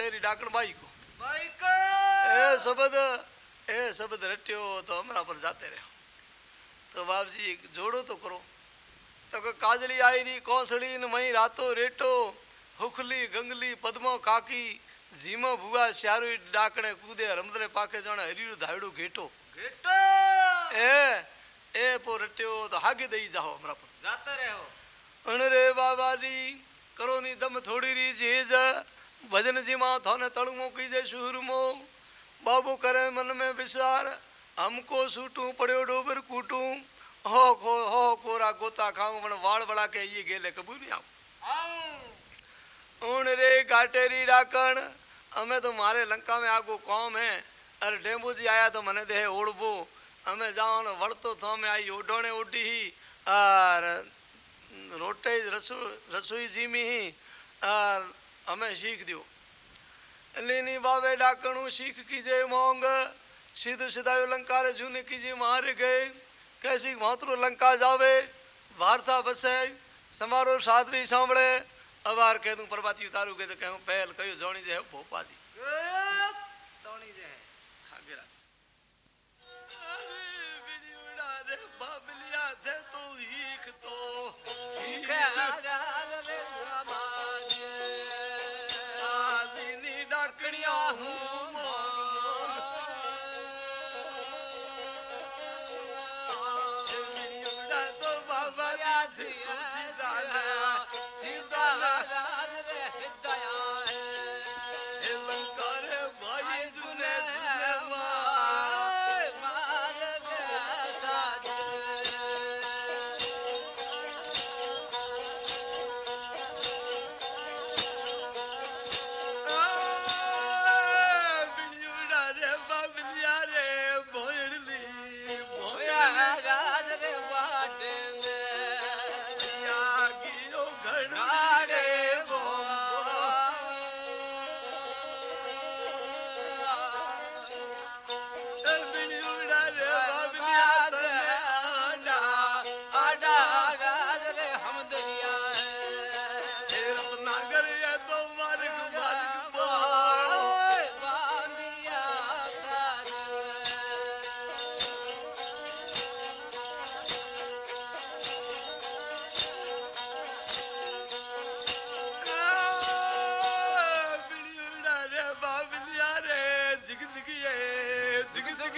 घाटेरी डाकण by को भाई का ए शब्द ए शब्द रट्यो तो हमारा पर जाते रहो तो बाप जी जोड़ो तो करो तो के काजली आई री कौसड़ी न मई रातो रेटो हुखली गंगली पद्मो काकी जीमो भुआ श्यारू डाकणे कूदे रमदरे पाके जण हरीरू धायड़ो घेटो गेटो ए ए पो रट्यो तो हागे दई जाओ हमरा पर जाते रहो अण रे बाबा जी भजन जी माथा ने तड़मो की जे सूरमो बाबू करे मन में विचार हमको सूटू पड़ो डोबर कूटू। हो खो हो कोरा गोता खाऊं मन वाड़ बड़ा के ये गेले कबूरी ऊन रे काटेरी डाकण हमें तो मारे लंका में आगो कौम है। अरे डेम्बू जी आया तो मने दे ओढ़बो हमें जाओ वड़तो थो में आई ओढ़ोने ओढ़ी ही। और रोटे रसोई रसोई जी में ही। और हमें सीख दियो लीनी बाबे डाकणु सीख कीजे मोंग सीधो सीधा लंकार जूने कीजे मारे गए कैसी मातृ लंका जावे वार्ता बसे समारोह साधवी सांभळे અવાર કે તું પરબાતી ઉતારું કે તો કે હું પહેલ કયું, જોણી જે ભોપાજી જોણી જે હાગેરા અરે બિડી ઉડા રે બાબલિયા તે તું હીખ તો. जिग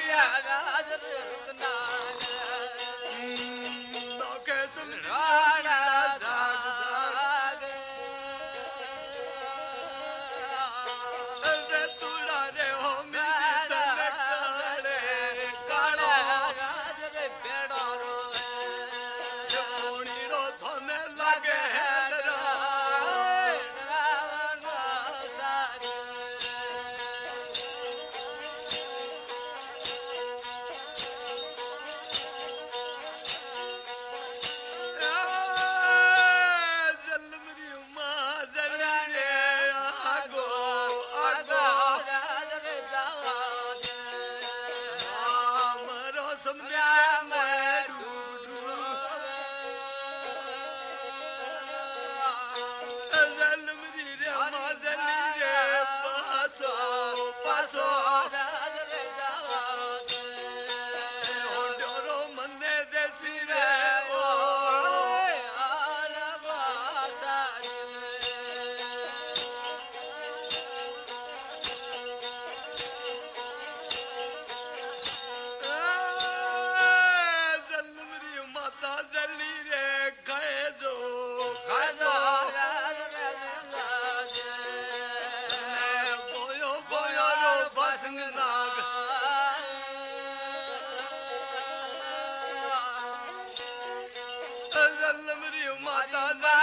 जलमरी माता जली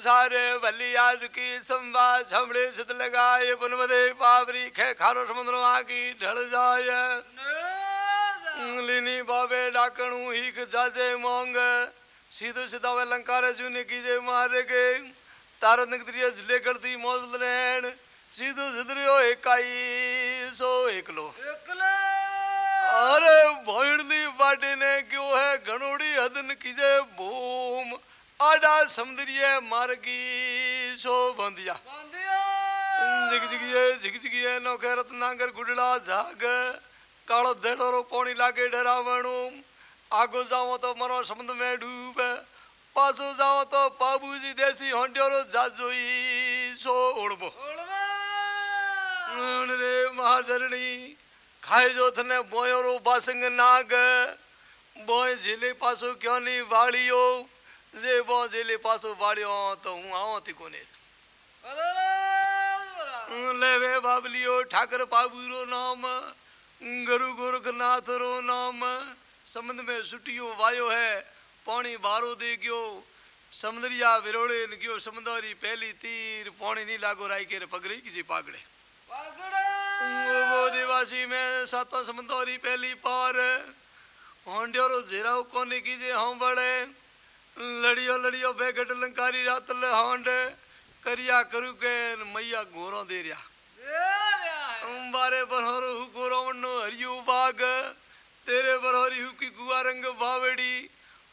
संसार आज की संवाद छमड़े सित लगाए बनवदे पावरी खे खारो समुद्र आकी ढल जाय लीनी बाबे डाकणू हीक जाजे मोंग। सीधो सीधा वे लंकार जूने कीजे मारे के तारो निकद्रिय झले करती मौज लेन सीधो सिधरियो एकाई सो एकलो। अरे भोड़ली बाटे ने क्यों है घनोड़ी हदन कीजे भूम आडा समुद्रिय मार्गी सो बंदिया। जिग जिगिए जिग जिगिए नौखे रत्नागर गुडला झाग। कालो देड़ो पौनी लागे डरावणो आगो जाओ तो मरो समुद्र में डूब। पासो जाओ तो बाबूजी देसी होंड्योरो जाजोई सो उड़बो। रे महाधरणी खाए जो थने बोयो बासंग नाग। बोय झीले पासो क्यों नहीं वाड़ियो? जे बो पासो वाड़ियो तो हूँ आओ थी कोने लेवे बाबलियो ठाकर बाबूरो नाम गुरु गोरखनाथ रो नाम समुद्र में सुटियो वायो है पानी बारो दे गयो समुद्रिया विरोड़े न गयो समुद्री पहली तीर पानी नहीं लागो राई के पगड़ी की जी पागड़े। वो दिवासी में साता समंदरी पहली पार होंड्योरो झेराव कोने कीजे हम बड़े लड़ियो लड़ियो बेगट लंकारी रात ले होंड करिया करू के मैया गोरो दे रिया बारे बरहरो हु गोरो वन्नो हरियो बाग तेरे बरहरी हु की गुआ रंग बावड़ी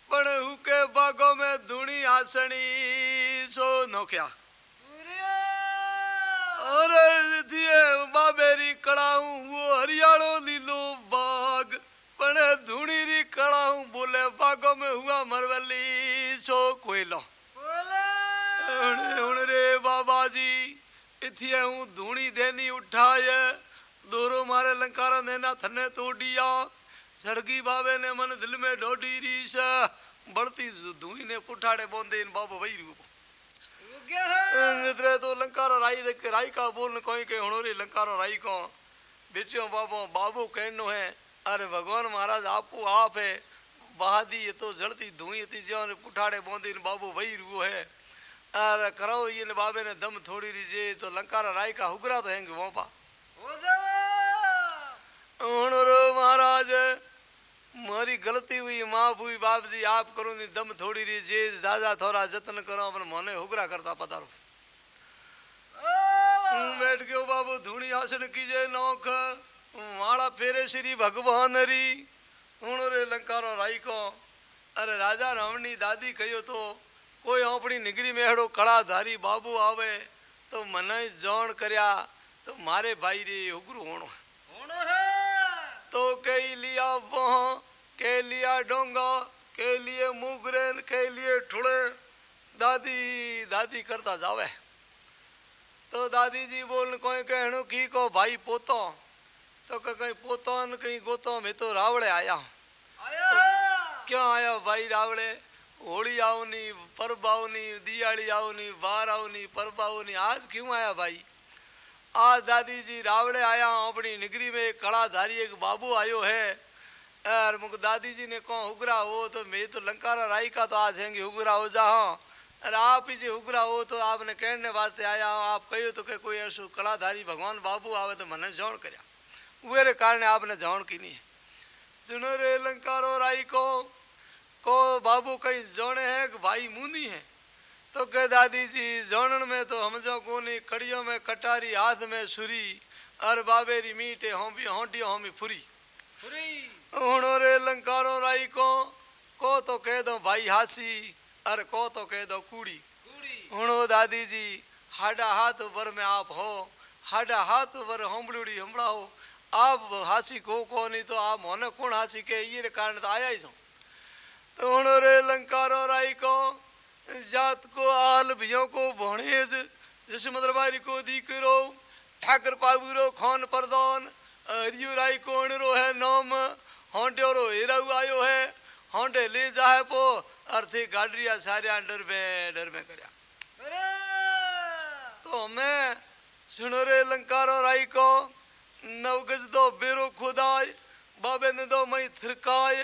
पण हु के बागों में धुनी आसनी सो नोख्या अरे दिए बाबेरी कड़ाऊ वो कड़ाऊ बोले बागों में हुआ मरवली सो कोयलो। हुण रे बाबा जी इथिए हूँ धूणी देनी उठाय दोरो मारे लंकारा देना थने तोड़िया। सड़की बाबे ने मन दिल में डोडी रीस बढ़ती धुई ने पुठाड़े बोंदे इन बाबो वही रूप। निद्रे तो लंकारा राई देख के राई का बोल कोई के हणोरी लंकारा राई को। बेटियों बाबो बाबू कहनो है अरे भगवान महाराज आपू आप है बहादी ये तो जड़ती धुई थी जो ने पुठाड़े ने बाबू वही रू है। अरे करो ये ने बाबे ने दम थोड़ी रीजे तो लंकारा राई का हुगरा तो हैंगे वोपा। महाराज मारी गलती हुई माफ़ हुई बाप जी आप करो नहीं दम थोड़ी रही जे ज़्यादा थोड़ा जतन करो अपन मोने हुगरा करता पतारो बैठ गयो बाबू धूणी आसन कीजे नौख माला फेरे श्री भगवान री। हूँ रे लंकारो राई को अरे राजा रावणी दादी कहो तो कोई अपनी निगरी में हेड़ो कड़ाधारी बाबू आवे तो मन जौन करया तो मारे भाई रे उगरू होनो तो कई लिया बह के लिया डोंगा के लिए मुगरेन के लिए ठुड़े दादी दादी करता जावे तो दादी जी बोल कोई कहणो की को भाई पोतो तो कहीं पोतो न कहीं गोतो में तो रावड़े आया क्यों आया भाई रावड़े? होली आवनी परब आवनी दियाड़ी आवनी बार आवनी परब आवनी आज क्यों आया भाई? आज दादी जी रावड़े आया हूँ अपनी निगरी में एक कड़ाधारी एक बाबू आयो है। और मुझे दादी जी ने कहो हुगरा हो तो मैं तो लंकारा राई का तो आज हैंगे हुगरा हो जा और आप ही जी हुगरा हो तो आपने कहने वास्ते आया हूँ। आप कहो तो के कोई ऐसो कड़ाधारी भगवान बाबू आवे तो मैंने जौन करया। वेरे कारण आपने जान की नहीं जुनरे लंकारो राई को को बाबू कहीं जोड़े है कि भाई मुनी है तो कह दादी जी जोड़न में तो हमजो कोनी कड़ियों में कटारी हाथ में सुरी और बाबेरी मीटे होंबी होंडियो भी फुरी। उन्होंने लंकारो राई को को तो कह दो भाई हासी और को तो कह दो कूड़ी। हुणो दादी जी हाडा हाथ वर में आप हो हाडा हाथ वर होंबलुड़ी हमड़ा हो आप हासी को को नहीं तो आप होने कौन हासी के? ये कारण तो आया ही सो। तो हूँ रे लंकार और आई को जात को आल भियो को भणेज जसमदर बारी को दी करो ठाकर पाबुरो खान प्रदान हरियो राई को रो है नाम होंटे रो हेरा आयो है होंटे ले जाए पो अर्थे गाडरिया सारे अंडर में डर में करया। तो हमें सुनो रे लंकार और आई को नवगज दो बेरो खुदाय बाबे ने दो मई थिरकाय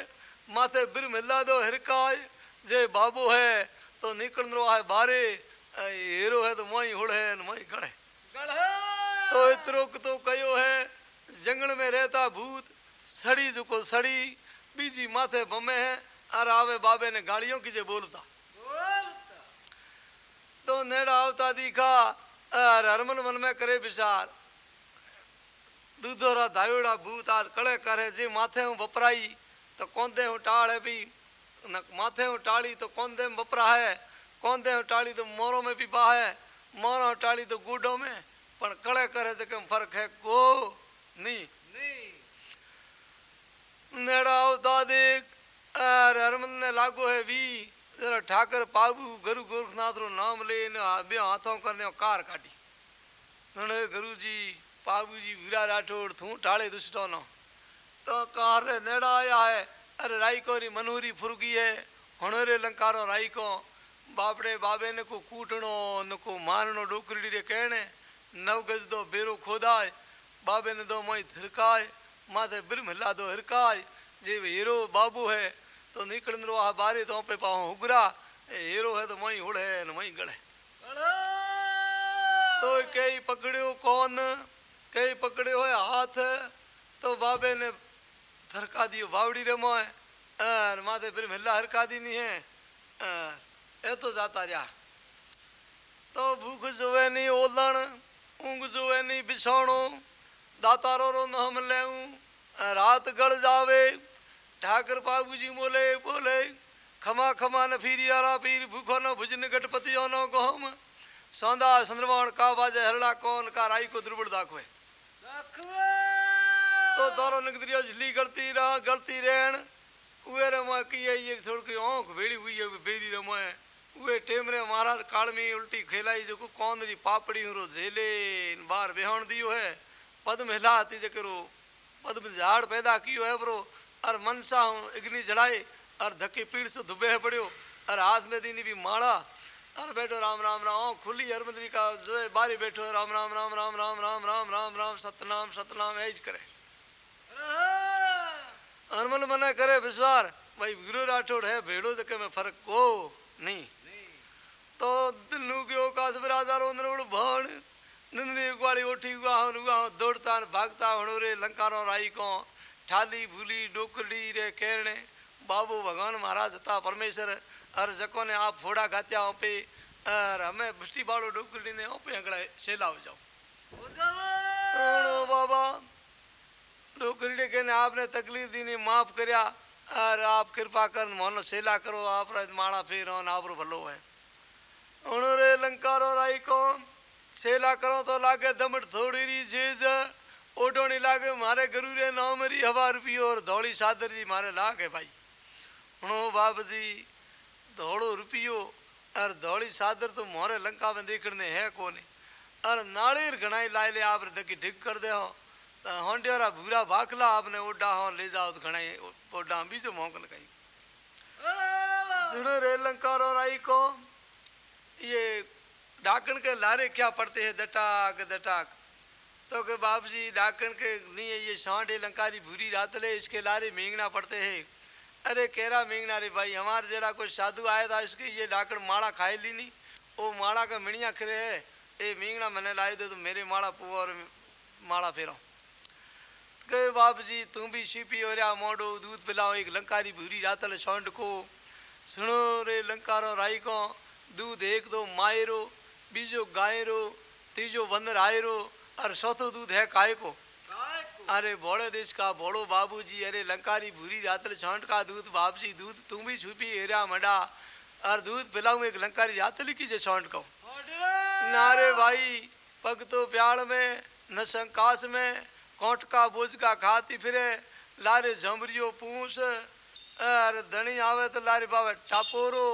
माथे बिर मिला दो हिरकाय जे बाबू है तो निकल रो है बारे हीरो है तो मई हुड़ है मई गड़े। तो इतरो तो कयो है जंगल में रहता भूत सड़ी जुको सड़ी बीजी माथे बमे है और आवे बाबे ने गाड़ियों की जे बोलता। तो नेड़ा आवता दीखा और हरमन मन में करे विचार दूधोरा धायोड़ा भूत कड़े करे जे माथे हूँ बपराई तो कौंदे हूँ टाड़े भी न माथे हूँ टाड़ी तो कौंदे में बपरा है कौंदे हूँ टाड़ी तो मोरों में भी बाह है मोरों टाड़ी तो गुडों में पर कड़े करे जे कम फ़र्क है को नी नेड़ा उदा अरे हरमंद ने लागू है भी जरा ठाकर पाबू गुरु गोरखनाथ रो नाम ले हाथों करने कार काटी गुरु जी बाबूजी वीरा राठौड़ थू टाड़े दुष्टोनो तो कार रे आया है अरे राई को री फुरगी है हणोरे लंकारो राई को बापड़े बाबे ने को कूटनो न को मारनो डोकरी रे कहने नव गज दो बेरो खोदाय बाबे ने दो मोई थिरकाय माथे ब्रह्म हिला दो हिरकाय जे हीरो बाबू है तो निकलन रो आ बारे तो पे पाओ हुगरा हीरो है तो मोई हुड़े न मोई गड़े। तो कई पकड़ियो कौन કઈ પકડ્યો હોય હાથ તો બાબે ને ધરકા દીયો બાવડી રમો અને માથે ફરી મહેલા હરકા દીની હે એ તો જાતા રહ્યા તો ભૂખ જોવે નહીં ઓલણ ઊંઘ જોવે નહીં બિછાણો દાતારો રો નામ લેવું રાત ગળ જાવે ઠાકર બાબુજી બોલે બોલે ખમા ખમા ને ફીરિયારા પીર ભૂખો નો ભુજન ગઢપતિઓ નો ગોમ સોંદા સંદ્રવણ કા બાજે હરડા કોન કા રાઈ કો દ્રુબડ દાખવે तो तारो निकदरिया झली गलती रहा गलती रहन। उहे रे मैं की ये थोड़ी की आँख भेड़ी हुई है बेरी रे मैं। उहे टेम रे महाराज काल में उल्टी खेलाई जो कौन री पापड़ी रो झेले बार बेहण दियो है। पद्म हिलाती जकरो, पद्म झाड़ पैदा कियो है बरो। और मनसा हूँ अग्नि जड़ाए और धक्के पीड़ से दुबे पड़ियो। और हाथ में दीनी भी माला और बैठो राम राम राम खुली हरमंदरी का जो है बारी बैठो राम राम राम राम राम राम राम राम राम सतनाम सतनाम ऐज करे हरमन मने करे विश्वार भाई गुरु राठौड़ है भेड़ो जके में फ़र्क को नहीं तो दिल्लू के ओकाश बिरादार उड़ भाण निंदनी ग्वाली उठी हन हुआ दौड़ता भागता हणो रे लंकारो राई को ठाली भूली डोकड़ी रे केरणे बाबू भगवान महाराज था परमेश्वर और जको ने आप फोड़ा खाचा ओपे और हमें बुट्टी बाड़ो डुकड़ी ने ओपे अगड़ा सेला हो जाओ बाबा डुकड़ी के ने आपने तकलीफ़ दी ने माफ़ करया और आप कृपा कर मोनो सेला करो आप माड़ा फिर आप भलो है उन रे लंकारो राई को सेला करो तो लागे दमट थोड़ी री जेज ओडोनी लागे मारे गरुरे नौ मरी हवा रुपये और धौली सादर री मारे लागे भाई हणो बाप जी धौड़ो रुपियो और धौली सादर तो मोरे लंका में देखने है कोनी। और नाड़ेर घणाई लाए ले आप दकी ठीक कर दे हो होंडियोरा भूरा भाखला आपने ओडा हो, ले जाओ तो घणाई ओडा बीजो मोकल कई सुनो रे लंकारो राई को, ये डाकन के लारे क्या पड़ते हैं? दटाक दटाक। तो के बाप जी डाकन के नहीं है ये सांडे लंकारी भूरी रात ले इसके लारे मेंगना पड़ते हैं। अरे केरा मेंगना रे भाई, हमारे जरा कोई साधु आया था इसके ये डाकन माड़ा खाए ली नहीं वो माड़ा का मिणिया खरे है, ए मेंगना मैंने लाए दे तो मेरे माड़ा पुआ और माड़ा फेरा कहे बाप जी तू भी सीपी हो रहा मोडो दूध पिलाओ, एक लंकारी भूरी रातल सौंड को। सुनो रे लंकारो राई को, दूध एक दो मायरो बीजो गायरो तीजो वनर आयरो और चौथो दूध है काय को। अरे भोले देश का भोलो बाबूजी, अरे लंकारी भूरी रात्र छांट का दूध बाबजी दूध तुम भी छुपी हेरा मडा। और दूध पिलाऊं एक लंकारी रातली की जे छांट को नारे भाई पग तो प्याल में, न संकाश में कोट का बोझ का खाती फिरे, लारे झमरियो पूछ और धनी आवे तो लारे बावे टापोरो,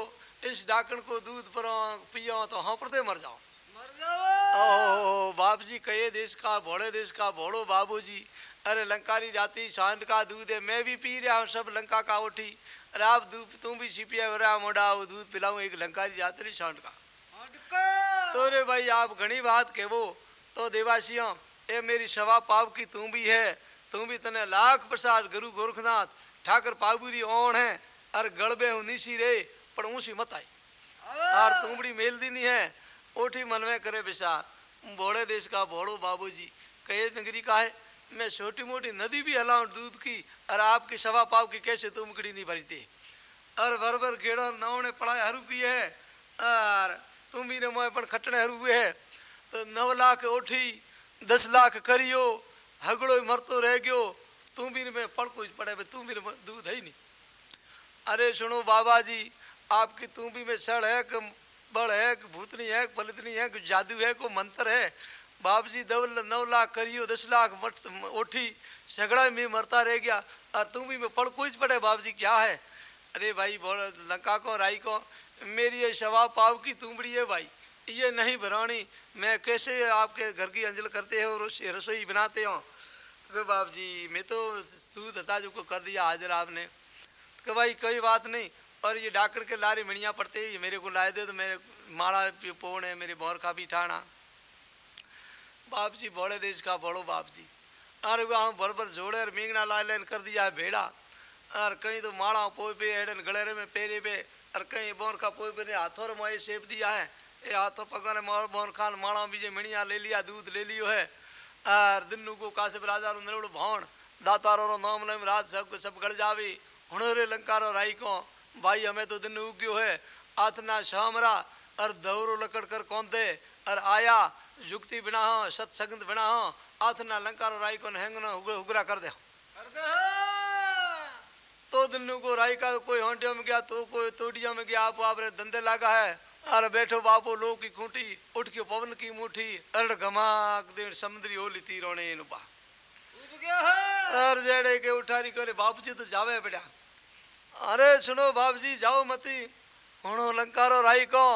इस डाकण को दूध पर, पियो तो हाँ पड़ते मर जाओ मर जाओ। ओ बाप जी कहे देश का भोले देश का भोड़ो बाबू जी अरे लंकारी जाती सांड का दूध है मैं भी पी रहा हूँ सब लंका का उठी अरे आप दूध तुम भी छिपिया रहा मोड़ा वो दूध पिलाऊं एक लंकारी जाति सांड का। तो रे भाई आप घनी बात कहवो तो देवासियों ए मेरी सवा पाव की तू भी है तू भी तने लाख प्रसाद गुरु गोरखनाथ ठाकर पाबूरी ओण है अरे गड़बे हूँ निशी रे पर ऊँची मत आई और तुमड़ी मेल दीनी है ओठी मन में करे विचार भोड़े देश का भोड़ो बाबूजी। कहे नगरी का है? मैं छोटी मोटी नदी भी हलाऊं, दूध की, और आपकी सवा पाव की कैसे तुम कड़ी नहीं भरती? और बर बर गेड़ा नौ ने पढ़ाए हरू की है? और तुम भी ने मोए पण खटने हरू हुए है? तो नौ लाख ओठी, दस लाख करियो, हगड़ो मरतो रह गयो। तू भी मैं में पढ़ कुछ बे तू भी दूध है ही नहीं। अरे सुनो बाबा जी आपकी तू भी में सड़ है कि बड़ है कि भूतनी है कि पलितनी है कि जादू है को मंत्र है। बाप जी दव नौ लाख करियो, दस लाख मट ओठी सगड़ा में मरता रह गया। और तू भी में पढ़ कुछ पड़े बाप जी क्या है? अरे भाई, बोल, लंका को, राई को, मेरी ये शवा पाव की तुमड़ी है भाई। ये नहीं भरानी मैं कैसे आपके घर की अंजल करते हो रसोई बनाते हो? कि बाप जी मैं तो दूध हता जो को कर दिया हाजिर आपने। कि भाई, कोई बात नहीं। और ये डाकड़ के लारे मिणिया पड़ते ये मेरे को लाए दे तो मेरे माड़ा पोण है, मेरे बोर का भी ठाना बाप जी बड़े देश का बड़ो बाप जी और वहाँ बरबर जोड़े और मींगना ला लेन कर दिया है भेड़ा। और कहीं तो माड़ा पोई पे हेडन गलेरे में पेरे पे, और कहीं बोर का पोई पे हाथों मोए सेप दिया है। ये हाथों पकड़े मोर बोर खान माड़ा बीजे मिणिया ले लिया, दूध ले लियो है। और दिन्नू को काशिप राजा रो नरोड़ भौण दातारो रो नाम लेम राज सब सब गड़ जावी। हुणरे लंका रो राई को भाई हमें तो दिन उग्यो है। आतना शामरा और दौरो लकड़ कर कौंते और आया युक्ति बिना हो सत्संग बिना हो आथना लंका रो राई को हैंगना हुगरा कर दे कर दे तो दिन्नू को राई का कोई होंटियों में गया तो कोई तोड़ियों में गया आप आपरे धंधे लगा है। अरे बैठो बापो लो की खूंटी उठ के पवन की मुठी अरड़ घमाक दिन समुद्री होली गया है। और जेड़े के उठारी करे बाप जी तो जावे बेटा अरे सुनो बाप जी जाओ मती। हुणो लंकारो राई को,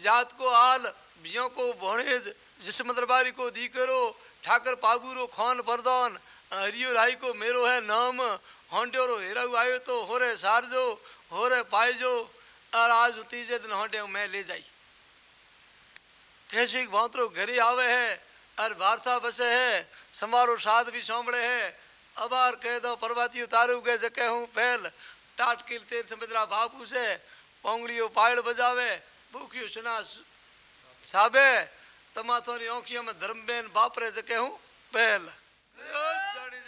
जात को आल, बियो को भोणेज, जिसम दरबारी को दी करो ठाकर पाबूरो खान परदान हरियो राई को मेरो है नाम होंड्योरो हेराऊ आयो तो होरे सारजो, होरे पाइजो और आज तीजे दिन होंडे मैं ले जाई। कैसे भांतरो घरे आवे है, और वार्ता बसे है समारो साध भी सौंबड़े है, अबार कह दो पर्वती उतारू गए जके हूँ पहल टाट किल तीर्थ मित्रा बापू से पोंगड़ियो पायल बजावे भूखियो सुना साबे तमाथोरी औखियों में धर्मबेन बापरे जके हूँ पहल ओ, जानी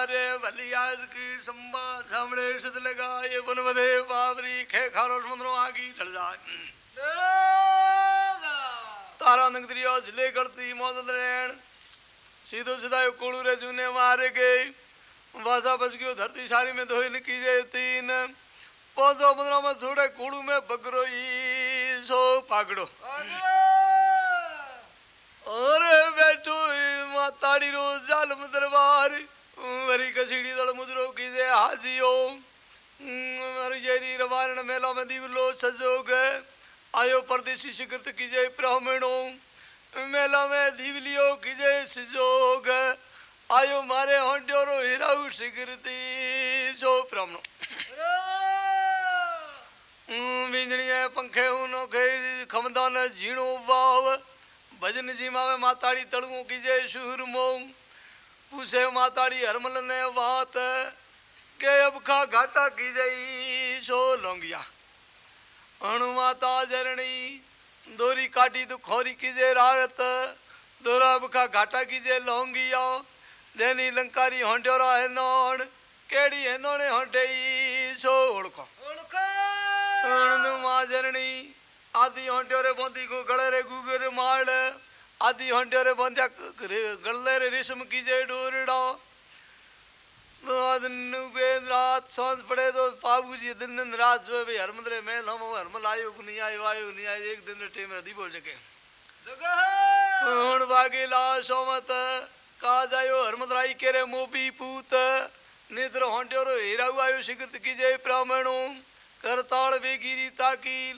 सारे भलियाज की संबा सामने सिद्ध लगाए बन बधे बाबरी खे खारो, समुद्रों आगी ढल जाए। तारा नगरियो ज़िले करती मौत रहन। सीधो सीधा कोड़ू रे जूने मारे गए। वासा बच गयो, धरती सारी में धोई निकी जे तीन। पोसो पंद्रह में छोड़े कूड़ू में बकरो सो पागड़ो। अरे बैठो माताड़ी रो जालम दरबार। ಮರಿ ಕಸಿಡಿದಳ ಮುದುರೋ ಕಿದೆ ಹಾಜಿಯೋ मरुजेरी रवारण मेला में दीवलो सजोग आयो परदेशी शिकृत कीजे ब्राह्मणों। मेला में दीवलियो कीजे सजोग आयो मारे हंड्योरो हिराउ शिकृति सो ब्राह्मणों। हम्म, बिजड़िए पंखे उनो के खमदान जीणो वाव। भजन जी मावे माताड़ी तड़ुओं कीजे शूरमों પૂછે માતાડી હરમલ ને વાત કે અબખા ઘાટા કીજે સો લોંગિયા અણુ માતા જરણી દોરી કાટી તો ખોરી કીજે રાત દોરા અબખા ઘાટા કીજે લોંગિયા દેની લંકારી હોંડ્યોરા હેનોણ કેડી હેનોણે હોંડે સો ઓળખો અણન માજરણી આદિ હોંટ્યો રે બોંધી કો ગળે રે ગુગર માળ आदि हंडेरे बंध्या गल्ले रेशम की जय डोरड़ा। रात सांस पड़े तो बाबू जी दिन दिन रात जो भाई हरमल रे मेल हम हरमल आयो को नहीं आयो आयो नहीं आयो एक दिन टेम रे बोल सके। हूँ बागे ला सोमत का जायो हरमल राई के रे मोबी पूत। नेत्र होंड्यो रो हेरा आयो शिकृत की जय ब्राह्मणो करताल बेगिरी ताकील।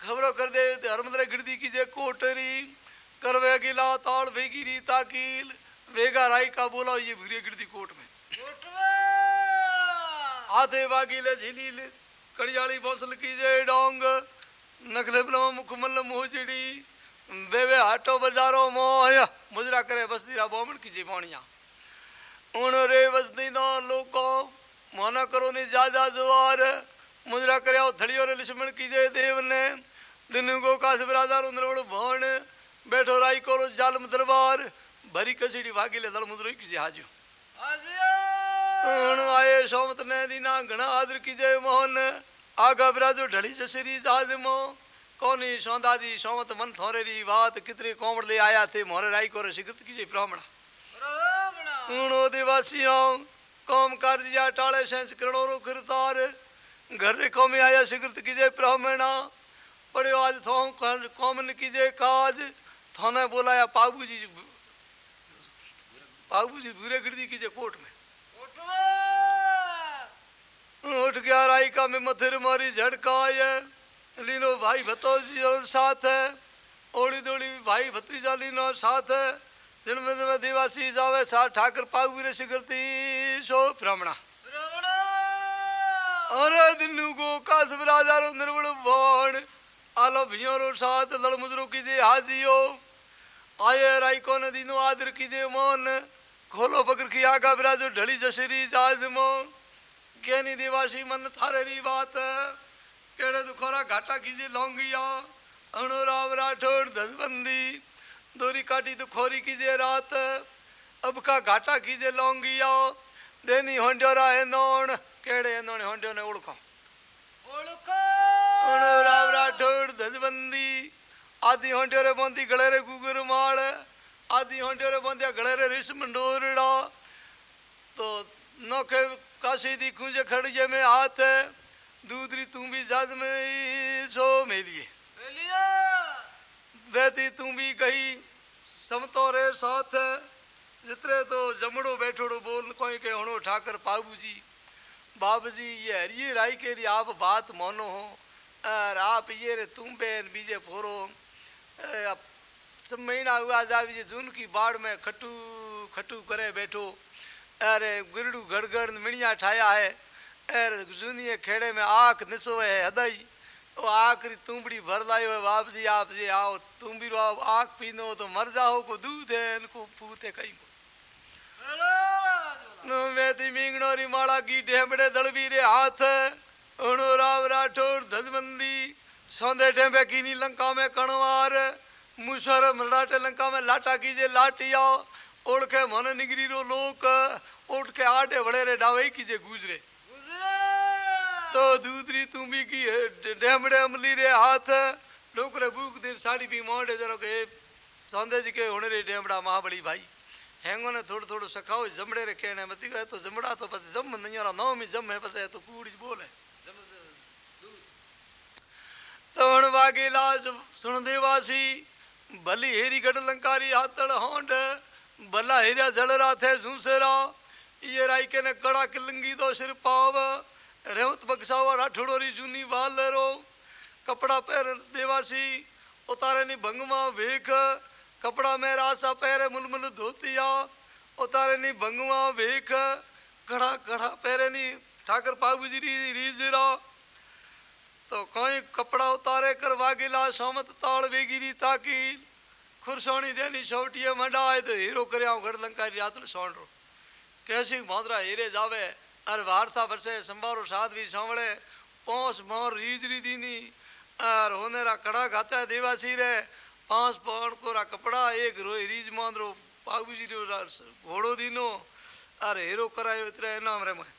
खबरों कर दे हरमल रे गिरदी की जय कोटरी। कर वे गिला ताल वेगी रीता कील वेगा राई का बोला ये भीरे गिरदी कोट में। आधे बागी ले झीली ले कड़ियाली फ़सल की जय डोंग। नखले बलम मुखमल मोजड़ी। वे वे हाटो बजारो मोया मुजरा करे बसदी रा बोमन की जीवाणिया उन रे बसदी नो लोको माना करो ने जाजा जवार। मुजरा करे ओ थड़ियो रे लक्ष्मण कीजे देव ने। दिनु को कास बिरादर उन रोड़ बड़ भण। બેઠો રાઈ કોરો જાલમ દરબાર ભરી કસડી ભાગી લે દળ મુજરો કીજે હાજો હણ આયે સોમત ને દીના ઘણા આદર કીજે મોહન આગા બરાજો ઢળી જસરી જાજમો કોની સોંદાજી સોમત મન થોરેરી વાત કિતરી કોમડ લે આયા थे મોરે રાઈ કોરો સિગત કીજે બ્રાહ્મણ ઊણો દેવાસીઓ કોમ કાર્યા ટાળે સેંસ કરણોરો કરતાર घर देखो में आया सिगरत कीजे ब्राह्मणा पढ़ियो आज थो कौमन कीजे काज थाने बोलाया पाबू जी बाबू जी बुरे गिरदी कीजे कोर्ट में। उठ गया राई का में मथिर मारी झड़काए लीनो भाई भतो जी और साथ है। ओड़ी दौड़ी भाई भत्रीजा लीनो साथ है। जिनमें में दिवासी जावे सा ठाकर पाबू रे सिगरती सो ब्राह्मणा। अरे दिनु को कास बरादारो निर्वण आलो भियोरो साथ लड़ मुजरो कीजे हाजियो। आए राइकोन दिनो आदर कीजे मोन? खोलो पकड़ की आगा बिराजो ढली जशरी जाज मो। ज्ञानी देवासी मन थारे री बात? केड़े दुखोरा घाटा कीजे लौंगिया? अणो राम राठौर धसबंदी। दोरी काटी तो खोरी कीजे रात? अब का घाटा कीजे लौंगिया? देनी होंड्योरा है नोण। केड़े है नोण होंड्यो ने उड़को उड़को अणो राम राठौर धसबंदी। ಆದಿ ಹೊಂಟಿಯವರೇ ಬಂದು ಗಳರೆ ಗುಗುರು ಮಾಳ ಆದಿ ಹೊಂಟಿಯವರೇ ಬಂದು ಗಳರೆ ರೇಷ್ಮ ಡೋರಿಡ तो नौके काशी दी कुंज खड़जे में हाथ दूधरी तू भी जात में सो मेलिए वैती तू भी कही समतो साथ जितने तो जमड़ो बैठोड़ो बोल कोई के होनो ठाकर बाबू जी बाबू जी ये हरिये राई के लिए आप बात मानो हो और आप ये रे तुम बेन बीजे फोरो सब महीना हुआ जावी जून की बाढ़ में खटू खटू करे बैठो अरे गिरडू गड़गड़ मिणिया ठाया है अरे जूनी खेड़े में आख निसो है हदई वो आखरी तुम्बड़ी भर लाई है बाप जी आप जी आओ तुम भी आओ आख पीनो तो मर जाओ को दूध है इनको पूते कहीं को वेती मींगणोरी माला की ढेमड़े दड़बी रे हाथ उणो राव राठौर धजबंदी सौंदे ढेम्बे कीनी लंका में कणवार मुसर मराठे लंका में लाटा कीजे लाटिया ओळखे मन निगरी रो लोक उठ के आडे बड़े रे डावे की जे गुजरे! तो दूसरी तू भी की डेमड़े अमली रे हाथ डोकरे भूख देव साड़ी भी मोड़े जरो के सौंदे जी के होने रे डेमड़ा माँ बड़ी भाई। हैंगो ने थोड़ो थोड़ो सखाओ जमड़े रे कहने मत गए तो जमड़ा तो बस जम नहीं रहा नौ में जम है बस है तो कूड़ी बोले। तो हण वागेला सुन देवासी भली हेरी गढ़ लंकारी हाथड़ होंड भला हेरिया जड़रा थे सूसेरा ये राई के ने कड़ा किलंगी तो सिर पाव रेवत बक्सावा राठोड़ो री जूनी वाल रो कपड़ा पैर देवासी उतारे नी भंगमा वेख कपड़ा में रासा पैरे मुलमुल धोतिया उतारे नी भंगमा वेख कड़ा कड़ा पैरे नी ठाकर पाबू जी री रीजरा तो कहीं कपड़ा उतारे कर वागिला सोमत ताल वेगिरी ताकी खुरसोणी देनी छोटिए मंडा आए तो हीरो कर गढ़लंकारी रातल सोण रो कैसी मात्रा हीरे जावे, अर वार्ता बरसे संभारो साधवी सांवड़े, पौस मोर रीजरी दीनी और होने रा कड़ा गाता देवासी रे पाँच पौन को रा कपड़ा, एक रो रीज मान रो पागू जी घोड़ो दीनो, अरे हीरो करायो इतरे नाम रे मैं